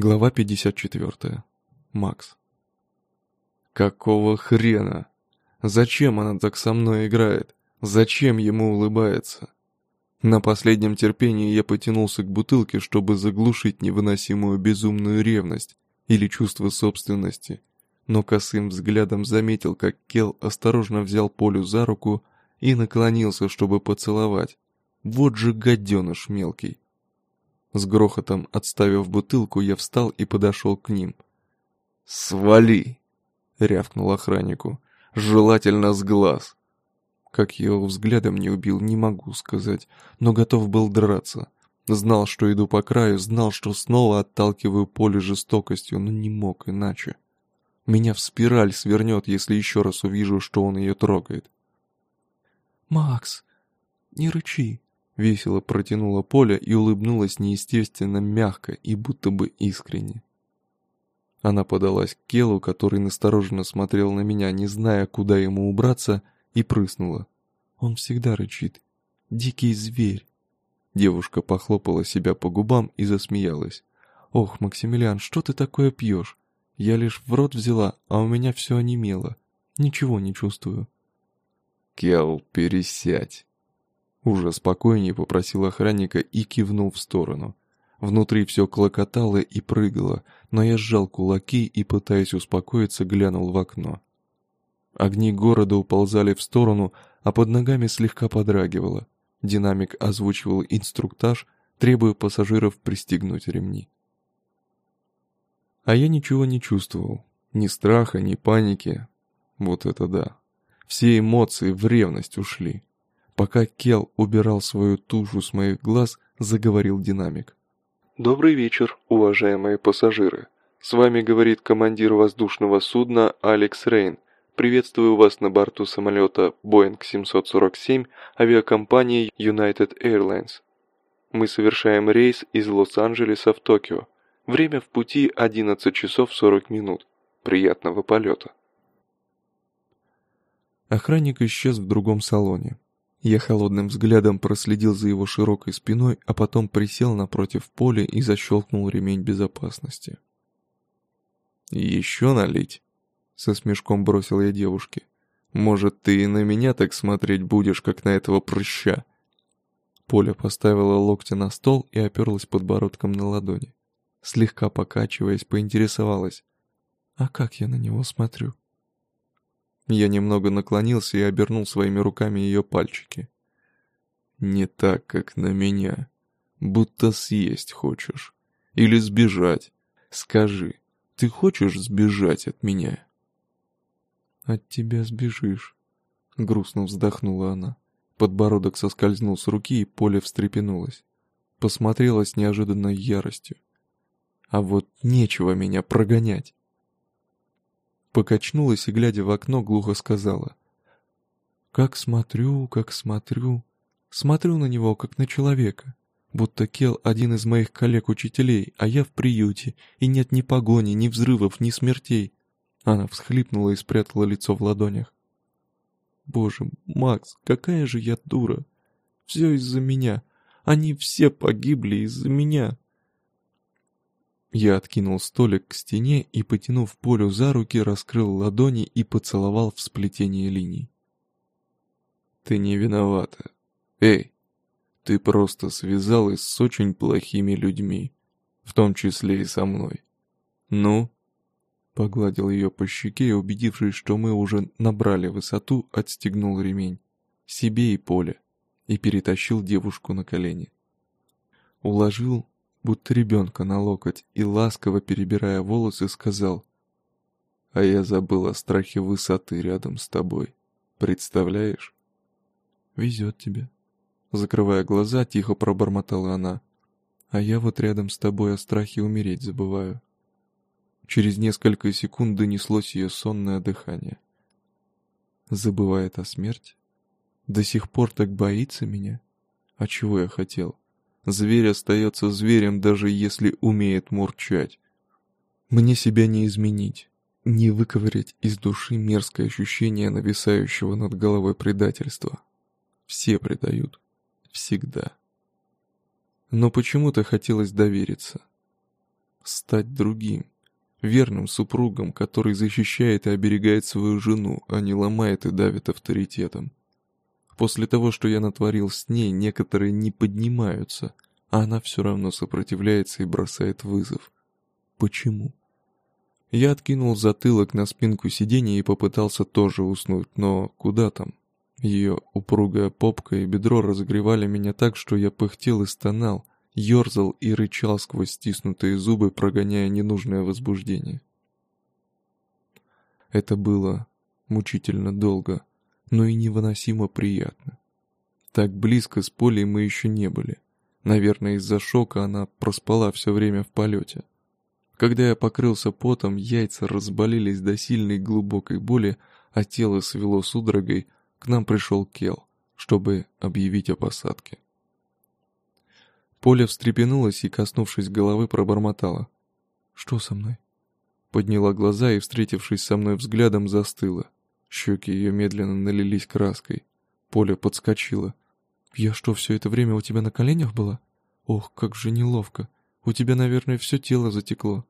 Глава 54. Макс. Какого хрена? Зачем она так со мной играет? Зачем ему улыбается? На последнем терпении я потянулся к бутылке, чтобы заглушить невыносимую безумную ревность или чувство собственности, но косым взглядом заметил, как Кел осторожно взял Полю за руку и наклонился, чтобы поцеловать. Вот же гаденыш мелкий. С грохотом отставив бутылку, я встал и подошел к ним. «Свали!» — рявкнул охраннику. «Желательно с глаз!» Как я его взглядом не убил, не могу сказать, но готов был драться. Знал, что иду по краю, знал, что снова отталкиваю поле жестокостью, но не мог иначе. Меня в спираль свернет, если еще раз увижу, что он ее трогает. «Макс, не рычи!» Весело протянула Поля и улыбнулась неестественно мягко и будто бы искренне. Она подалась к Келу, который настороженно смотрел на меня, не зная, куда ему убраться, и прыснула. Он всегда рычит. Дикий зверь. Девушка похлопала себя по губам и засмеялась. «Ох, Максимилиан, что ты такое пьешь? Я лишь в рот взяла, а у меня все онемело. Ничего не чувствую». «Кел, пересядь!» Уже спокойнее попросил охранника и кивнул в сторону. Внутри все клокотало и прыгало, но я сжал кулаки и, пытаясь успокоиться, глянул в окно. Огни города уползали в сторону, а под ногами слегка подрагивало. Динамик озвучивал инструктаж, требуя пассажиров пристегнуть ремни. А я ничего не чувствовал. Ни страха, ни паники. Вот это да. Все эмоции в ревность ушли. Пока Кел убирал свою тушу с моих глаз, заговорил динамик. «Добрый вечер, уважаемые пассажиры. С вами говорит командир воздушного судна Алекс Рейн. Приветствую вас на борту самолета Boeing 747 авиакомпании United Airlines. Мы совершаем рейс из Лос-Анджелеса в Токио. Время в пути 11 часов 40 минут. Приятного полета. Охранник исчез в другом салоне. Я холодным взглядом проследил за его широкой спиной, а потом присел напротив поля и защелкнул ремень безопасности. «Еще налить?» — со смешком бросил я девушке. «Может, ты и на меня так смотреть будешь, как на этого прыща?» Поля поставила локти на стол и оперлась подбородком на ладони. Слегка покачиваясь, поинтересовалась. «А как я на него смотрю?» Я немного наклонился и обернул своими руками ее пальчики. «Не так, как на меня. Будто съесть хочешь. Или сбежать. Скажи, ты хочешь сбежать от меня?» «От тебя сбежишь», — грустно вздохнула она. Подбородок соскользнул с руки, и поле встрепенулось. Посмотрела с неожиданной яростью. «А вот нечего меня прогонять покачнулась и, глядя в окно, глухо сказала. «Как смотрю, как смотрю. Смотрю на него, как на человека. Будто Кел один из моих коллег-учителей, а я в приюте, и нет ни погони, ни взрывов, ни смертей». Она всхлипнула и спрятала лицо в ладонях. «Боже, Макс, какая же я дура! Все из-за меня. Они все погибли из-за меня!» Я откинул столик к стене и, потянув Полю за руки, раскрыл ладони и поцеловал в сплетение линий. «Ты не виновата. Эй, ты просто связалась с очень плохими людьми, в том числе и со мной. Ну?» Погладил ее по щеке и, убедившись, что мы уже набрали высоту, отстегнул ремень. Себе и Поле. И перетащил девушку на колени. Уложил будто ребенка на локоть, и ласково перебирая волосы, сказал, «А я забыл о страхе высоты рядом с тобой. Представляешь?» «Везет тебе». Закрывая глаза, тихо пробормотала она. «А я вот рядом с тобой о страхе умереть забываю». Через несколько секунд донеслось ее сонное дыхание. Забывает о смерти? До сих пор так боится меня? А чего я хотел? Зверь остается зверем, даже если умеет мурчать. Мне себя не изменить, не выковырять из души мерзкое ощущение нависающего над головой предательства. Все предают. Всегда. Но почему-то хотелось довериться. стать другим, верным супругом, который защищает и оберегает свою жену, а не ломает и давит авторитетом. После того, что я натворил с ней, некоторые не поднимаются, а она все равно сопротивляется и бросает вызов. Почему? Я откинул затылок на спинку сиденья и попытался тоже уснуть, но куда там? Ее упругая попка и бедро разогревали меня так, что я пыхтел и стонал, ерзал и рычал сквозь стиснутые зубы, прогоняя ненужное возбуждение. Это было мучительно долго, но и невыносимо приятно. Так близко с Полей мы еще не были. Наверное, из-за шока она проспала все время в полете. Когда я покрылся потом, яйца разболелись до сильной глубокой боли, а тело свело судорогой, к нам пришел Кел, чтобы объявить о посадке. Поля встрепенулась и, коснувшись головы, пробормотала. «Что со мной?» Подняла глаза и, встретившись со мной взглядом, застыла. Щеки ее медленно налились краской. Поля подскочила. «Я что, все это время у тебя на коленях была? Ох, как же неловко. У тебя, наверное, все тело затекло».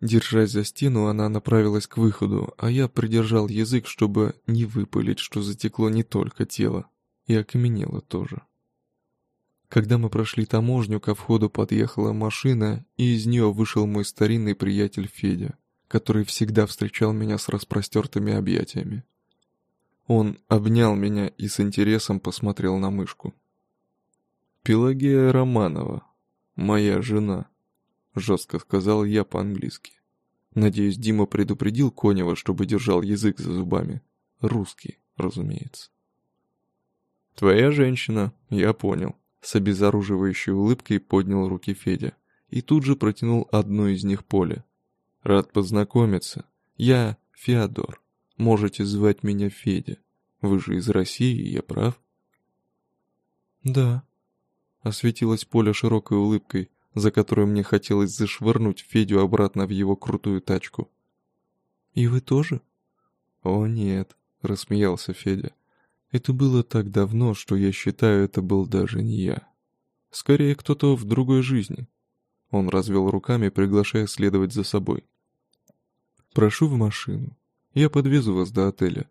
Держась за стену, она направилась к выходу, а я придержал язык, чтобы не выпалить, что затекло не только тело, и окаменело тоже. Когда мы прошли таможню, ко входу подъехала машина, и из нее вышел мой старинный приятель Федя, который всегда встречал меня с распростертыми объятиями. Он обнял меня и с интересом посмотрел на мышку. «Пелагея Романова, моя жена», — жестко сказал я по-английски. Надеюсь, Дима предупредил Конева, чтобы держал язык за зубами. Русский, разумеется. «Твоя женщина, я понял», — с обезоруживающей улыбкой поднял руки Федя и тут же протянул одну из них поле. «Рад познакомиться. Я Феодор. Можете звать меня Федя. Вы же из России, я прав?» «Да», — осветилась Поля широкой улыбкой, за которую мне хотелось зашвырнуть Федю обратно в его крутую тачку. «И вы тоже?» «О нет», — рассмеялся Федя. «Это было так давно, что я считаю, это был даже не я. Скорее, кто-то в другой жизни». Он развел руками, приглашая следовать за собой. «Прошу в машину. Я подвезу вас до отеля.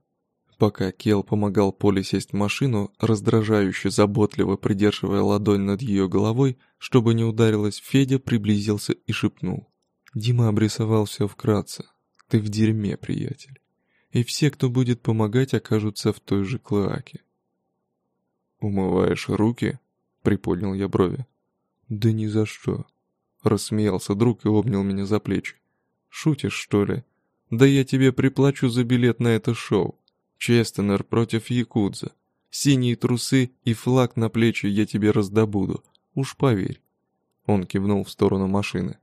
Пока Кел помогал Поле сесть в машину, раздражающе заботливо придерживая ладонь над ее головой, чтобы не ударилась, Федя приблизился и шепнул. Дима обрисовал все вкратце. «Ты в дерьме, приятель. И все, кто будет помогать, окажутся в той же клоаке». «Умываешь руки?» — приподнял я брови. «Да ни за что», — рассмеялся друг и обнял меня за плечи. «Шутишь, что ли? Да я тебе приплачу за билет на это шоу. Честенер против Якудза. Синие трусы и флаг на плечи я тебе раздобуду. Уж поверь. Он кивнул в сторону машины.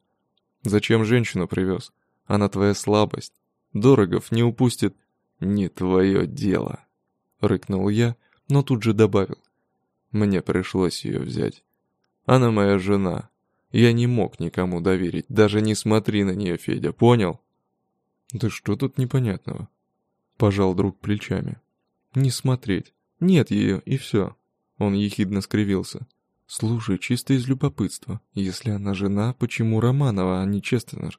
Зачем женщину привез? Она твоя слабость. Дорогов не упустит. Не твое дело. Рыкнул я, но тут же добавил. Мне пришлось ее взять. Она моя жена. Я не мог никому доверить. Даже не смотри на нее, Федя, понял? Да что тут непонятного? Пожал друг плечами. Не смотреть. Нет ее, и все. Он ехидно скривился. Слушай, чисто из любопытства. Если она жена, почему Романова, а не Честенер?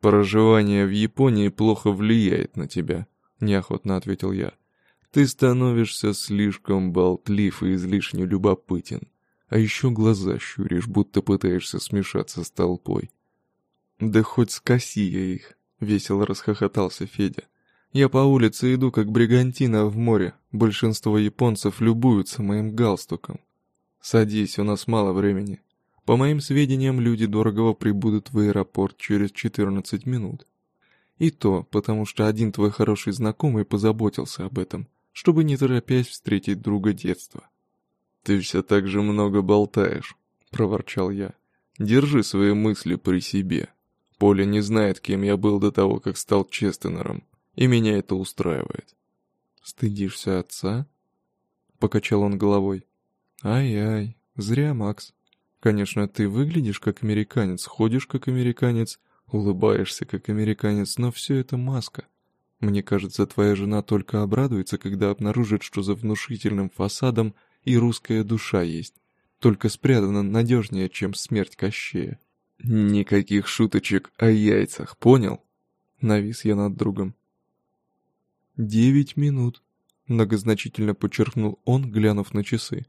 Проживание в Японии плохо влияет на тебя, неохотно ответил я. Ты становишься слишком болтлив и излишне любопытен. А еще глаза щуришь, будто пытаешься смешаться с толпой. Да хоть скоси я их, весело расхохотался Федя. Я по улице иду, как бригантина в море. Большинство японцев любуются моим галстуком. Садись, у нас мало времени. По моим сведениям, люди дорогого прибудут в аэропорт через 14 минут. И то, потому что один твой хороший знакомый позаботился об этом, чтобы не торопясь встретить друга детства. «Ты все так же много болтаешь», — проворчал я. «Держи свои мысли при себе. Поля не знает, кем я был до того, как стал Честенером и меня это устраивает. «Стыдишься отца?» — покачал он головой. «Ай-ай, зря, Макс. Конечно, ты выглядишь как американец, ходишь как американец, улыбаешься как американец, но все это маска. Мне кажется, твоя жена только обрадуется, когда обнаружит, что за внушительным фасадом и русская душа есть, только спрятана надежнее, чем смерть Кощея». Никаких шуточек о яйцах, понял? Навис я над другом. «Девять минут», — многозначительно подчеркнул он, глянув на часы.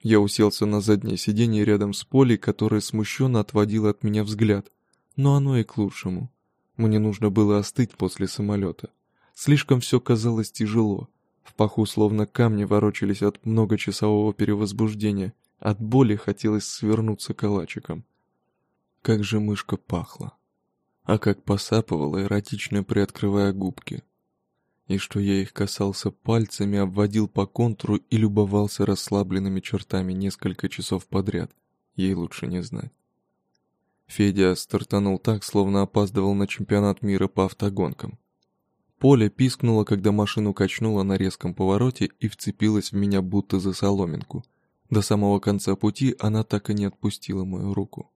Я уселся на заднее сиденье рядом с Полей, которая смущенно отводила от меня взгляд. Но оно и к лучшему. Мне нужно было остыть после самолета. Слишком все казалось тяжело. В паху словно камни ворочались от многочасового перевозбуждения. От боли хотелось свернуться калачиком. Как же мышка пахла. А как посапывала, эротично приоткрывая губки и что я их касался пальцами, обводил по контуру и любовался расслабленными чертами несколько часов подряд. Ей лучше не знать. Федя стартанул так, словно опаздывал на чемпионат мира по автогонкам. Поле пискнуло, когда машину качнуло на резком повороте и вцепилась в меня будто за соломинку. До самого конца пути она так и не отпустила мою руку.